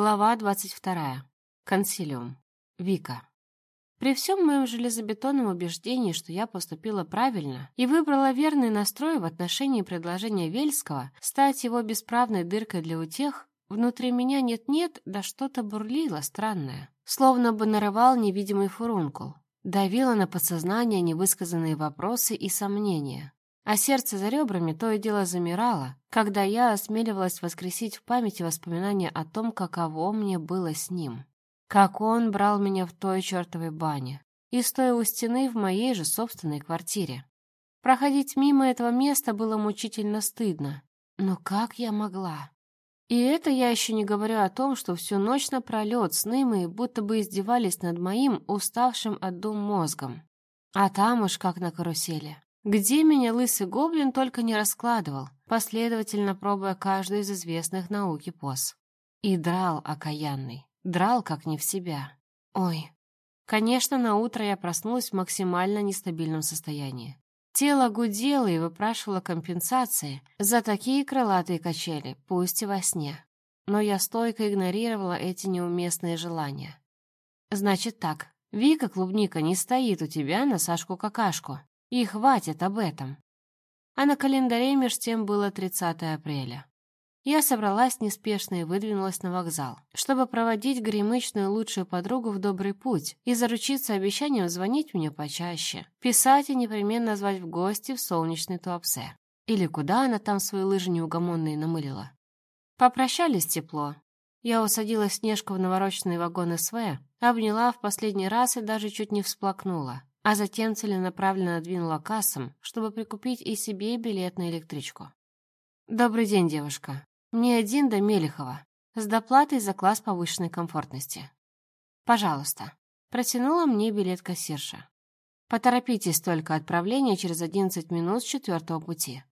Глава двадцать вторая. Консилиум. Вика. При всем моем железобетонном убеждении, что я поступила правильно и выбрала верный настрой в отношении предложения Вельского стать его бесправной дыркой для утех, внутри меня нет-нет, да что-то бурлило странное, словно бы нарывал невидимый фурункул, давило на подсознание невысказанные вопросы и сомнения. А сердце за ребрами то и дело замирало, когда я осмеливалась воскресить в памяти воспоминания о том, каково мне было с ним. Как он брал меня в той чертовой бане. И стоя у стены в моей же собственной квартире. Проходить мимо этого места было мучительно стыдно. Но как я могла? И это я еще не говорю о том, что всю ночь напролет сны мои будто бы издевались над моим уставшим от дум мозгом. А там уж как на карусели. Где меня лысый гоблин только не раскладывал, последовательно пробуя каждую из известных науки поз. И драл окаянный. Драл как не в себя. Ой. Конечно, на утро я проснулась в максимально нестабильном состоянии. Тело гудело и выпрашивало компенсации за такие крылатые качели, пусть и во сне. Но я стойко игнорировала эти неуместные желания. Значит так, Вика Клубника не стоит у тебя на Сашку-какашку. И хватит об этом. А на календаре меж тем было 30 апреля. Я собралась неспешно и выдвинулась на вокзал, чтобы проводить гремычную лучшую подругу в добрый путь и заручиться обещанием звонить мне почаще, писать и непременно звать в гости в солнечный Туапсе. Или куда она там свои лыжи неугомонные намылила. Попрощались тепло. Я усадила Снежку в навороченный вагон СВ, обняла в последний раз и даже чуть не всплакнула, а затем целенаправленно двинула кассам, чтобы прикупить и себе билет на электричку. «Добрый день, девушка. Мне один до Мелехова, с доплатой за класс повышенной комфортности. Пожалуйста. Протянула мне билет кассирша. Поторопитесь только отправление через 11 минут с четвертого пути.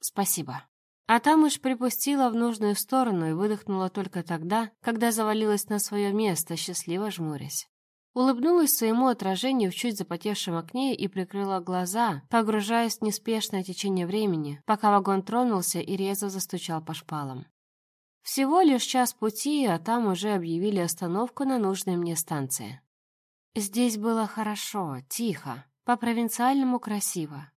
Спасибо. А там уж припустила в нужную сторону и выдохнула только тогда, когда завалилась на свое место, счастливо жмурясь. Улыбнулась своему отражению в чуть запотевшем окне и прикрыла глаза, погружаясь в неспешное течение времени, пока вагон тронулся и резво застучал по шпалам. Всего лишь час пути, а там уже объявили остановку на нужной мне станции. Здесь было хорошо, тихо, по-провинциальному красиво.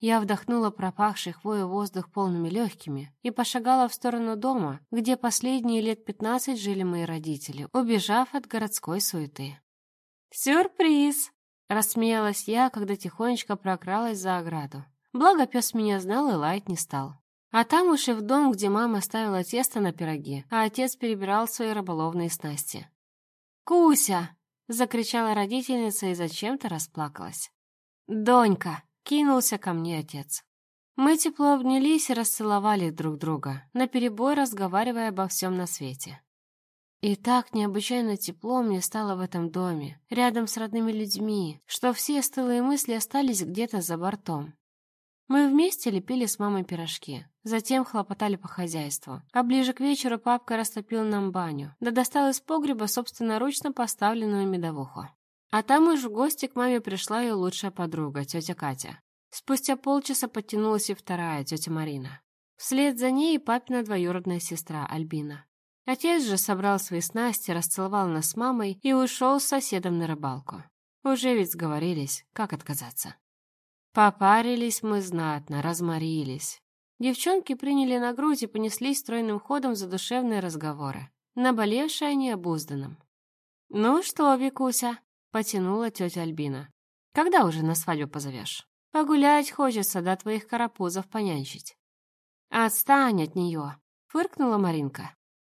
Я вдохнула пропахший хвою воздух полными легкими и пошагала в сторону дома, где последние лет пятнадцать жили мои родители, убежав от городской суеты. «Сюрприз!» — рассмеялась я, когда тихонечко прокралась за ограду. Благо пес меня знал и лаять не стал. А там уж и в дом, где мама ставила тесто на пироги, а отец перебирал свои рыболовные снасти. «Куся!» — закричала родительница и зачем-то расплакалась. «Донька!» — кинулся ко мне отец. Мы тепло обнялись и расцеловали друг друга, наперебой разговаривая обо всем на свете. И так необычайно тепло мне стало в этом доме, рядом с родными людьми, что все стылые мысли остались где-то за бортом. Мы вместе лепили с мамой пирожки, затем хлопотали по хозяйству, а ближе к вечеру папка растопил нам баню, да достал из погреба собственноручно поставленную медовуху. А там уж в гости к маме пришла ее лучшая подруга, тетя Катя. Спустя полчаса подтянулась и вторая, тетя Марина. Вслед за ней папина двоюродная сестра Альбина. Отец же собрал свои снасти, расцеловал нас с мамой и ушел с соседом на рыбалку. Уже ведь сговорились, как отказаться. Попарились мы знатно, разморились. Девчонки приняли на грудь и понеслись стройным ходом за душевные разговоры, наболевшие они обузданным. «Ну что, Викуся?» — потянула тетя Альбина. «Когда уже на свадьбу позовешь? Погулять хочется, до твоих карапузов понянчить». «Отстань от нее!» — фыркнула Маринка.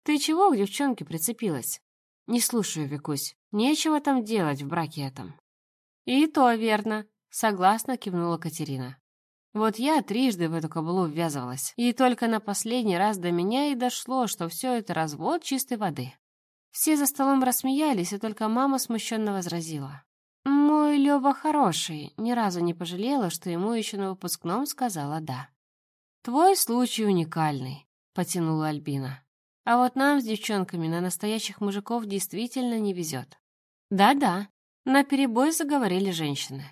«Ты чего к девчонке прицепилась?» «Не слушаю, Викусь. Нечего там делать в браке этом». «И то верно», — согласно кивнула Катерина. Вот я трижды в эту каблу ввязывалась, и только на последний раз до меня и дошло, что все это развод чистой воды. Все за столом рассмеялись, и только мама смущенно возразила. «Мой Лёва хороший, ни разу не пожалела, что ему еще на выпускном сказала «да». «Твой случай уникальный», — потянула Альбина. А вот нам с девчонками на настоящих мужиков действительно не везет. Да-да, на перебой заговорили женщины.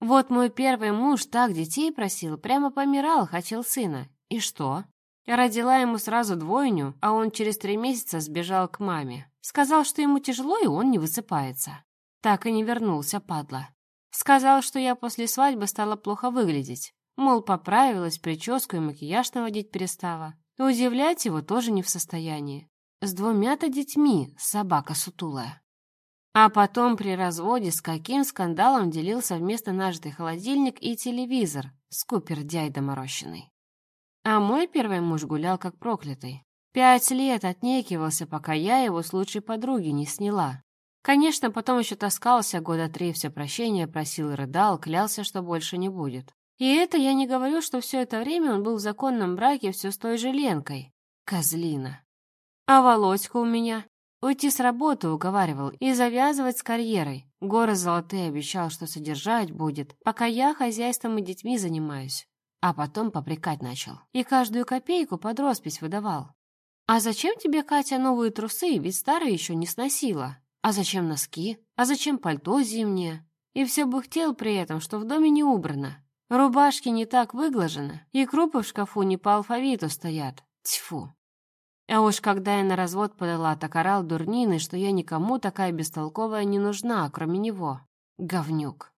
Вот мой первый муж так детей просил, прямо помирал, хотел сына. И что? Родила ему сразу двойню, а он через три месяца сбежал к маме. Сказал, что ему тяжело, и он не высыпается. Так и не вернулся, падла. Сказал, что я после свадьбы стала плохо выглядеть. Мол, поправилась, прическу и макияж наводить перестала. Удивлять его тоже не в состоянии. С двумя-то детьми, собака сутулая. А потом при разводе с каким скандалом делился вместо нажитый холодильник и телевизор, скупер дяй доморощенный. А мой первый муж гулял как проклятый. Пять лет отнекивался, пока я его с лучшей подруги не сняла. Конечно, потом еще таскался, года три все прощения просил и рыдал, клялся, что больше не будет. И это я не говорю, что все это время он был в законном браке все с той же Ленкой. Козлина. А Володька у меня? Уйти с работы уговаривал и завязывать с карьерой. Горы золотые обещал, что содержать будет, пока я хозяйством и детьми занимаюсь. А потом попрекать начал. И каждую копейку под роспись выдавал. «А зачем тебе, Катя, новые трусы, ведь старые еще не сносила? А зачем носки? А зачем пальто зимнее?» И все бухтел при этом, что в доме не убрано. Рубашки не так выглажены, и крупы в шкафу не по алфавиту стоят. Тьфу. А уж когда я на развод подала, так орал дурнины, что я никому такая бестолковая не нужна, кроме него. Говнюк.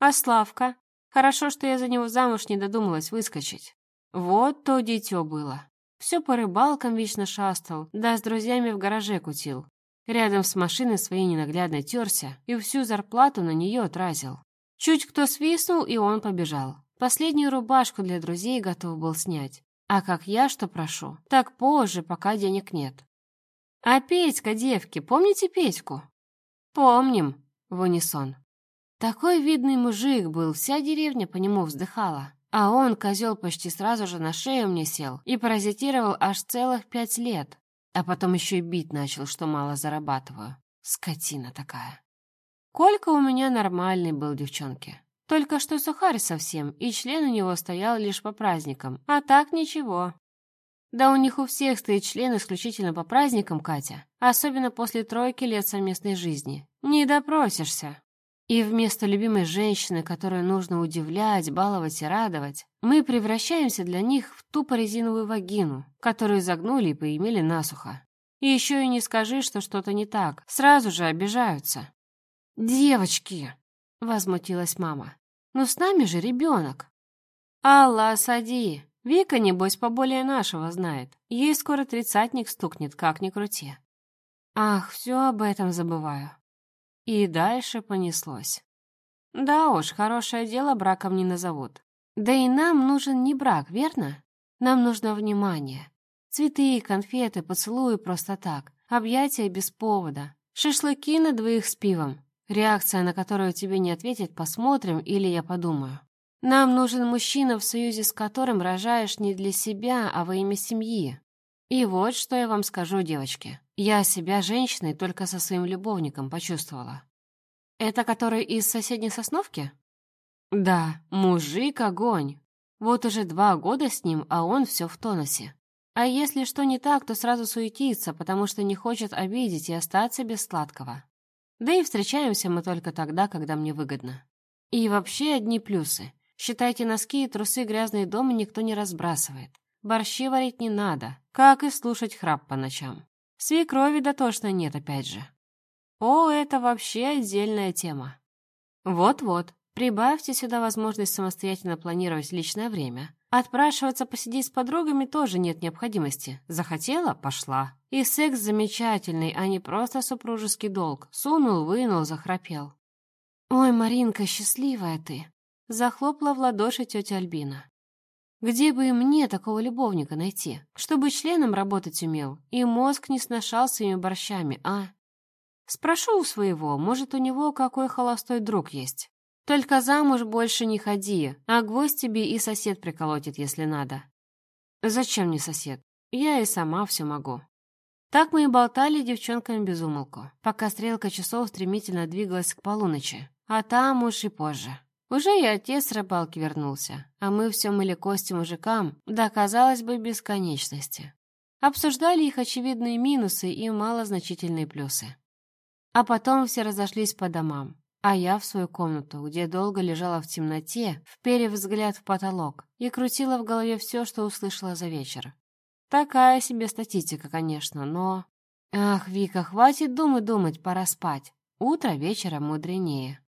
А Славка? Хорошо, что я за него замуж не додумалась выскочить. Вот то дитё было. Все по рыбалкам вечно шастал, да с друзьями в гараже кутил. Рядом с машиной своей ненаглядно терся и всю зарплату на нее тратил. Чуть кто свистнул, и он побежал. Последнюю рубашку для друзей готов был снять. А как я что прошу, так позже, пока денег нет. А Петька, девки, помните Петьку? Помним, в унисон. Такой видный мужик был, вся деревня по нему вздыхала. А он, козел, почти сразу же на шею мне сел и паразитировал аж целых пять лет. А потом еще и бить начал, что мало зарабатываю. Скотина такая. Колька у меня нормальный был, девчонки. Только что сухарь совсем, и член у него стоял лишь по праздникам. А так ничего. Да у них у всех стоит член исключительно по праздникам, Катя. Особенно после тройки лет совместной жизни. Не допросишься. И вместо любимой женщины, которую нужно удивлять, баловать и радовать, мы превращаемся для них в тупо резиновую вагину, которую загнули и поимели насухо. И еще и не скажи, что что-то не так, сразу же обижаются. «Девочки!» — возмутилась мама. «Ну с нами же ребенок!» «Алла, сади! Вика, небось, поболее нашего знает. Ей скоро тридцатник стукнет, как ни крути». «Ах, все об этом забываю. И дальше понеслось. Да уж, хорошее дело браком не назовут. Да и нам нужен не брак, верно? Нам нужно внимание. Цветы, конфеты, поцелуи просто так, объятия без повода, шашлыки на двоих с пивом. Реакция, на которую тебе не ответит, посмотрим или я подумаю. Нам нужен мужчина, в союзе с которым рожаешь не для себя, а во имя семьи. И вот что я вам скажу, девочки. Я себя женщиной только со своим любовником почувствовала. Это который из соседней сосновки? Да, мужик огонь. Вот уже два года с ним, а он все в тонусе. А если что не так, то сразу суетится, потому что не хочет обидеть и остаться без сладкого. Да и встречаемся мы только тогда, когда мне выгодно. И вообще одни плюсы. Считайте, носки и трусы грязные дома никто не разбрасывает. Борщи варить не надо, как и слушать храп по ночам. Свекрови дотошно нет, опять же. О, это вообще отдельная тема. Вот-вот, прибавьте сюда возможность самостоятельно планировать личное время. Отпрашиваться посидеть с подругами тоже нет необходимости. Захотела — пошла. И секс замечательный, а не просто супружеский долг. Сунул, вынул, захрапел. «Ой, Маринка, счастливая ты!» Захлопала в ладоши тетя Альбина. Где бы и мне такого любовника найти, чтобы членом работать умел и мозг не сношал своими борщами, а? Спрошу у своего, может, у него какой холостой друг есть. Только замуж больше не ходи, а гвоздь тебе и сосед приколотит, если надо. Зачем мне сосед? Я и сама все могу. Так мы и болтали девчонками без умолку, пока стрелка часов стремительно двигалась к полуночи, а там уж и позже. Уже и отец с рыбалки вернулся, а мы все мыли кости мужикам, да, казалось бы, бесконечности. Обсуждали их очевидные минусы и малозначительные плюсы. А потом все разошлись по домам, а я в свою комнату, где долго лежала в темноте, вперев взгляд в потолок и крутила в голове все, что услышала за вечер. Такая себе статистика, конечно, но... Ах, Вика, хватит думать думать, пора спать. Утро вечера мудренее.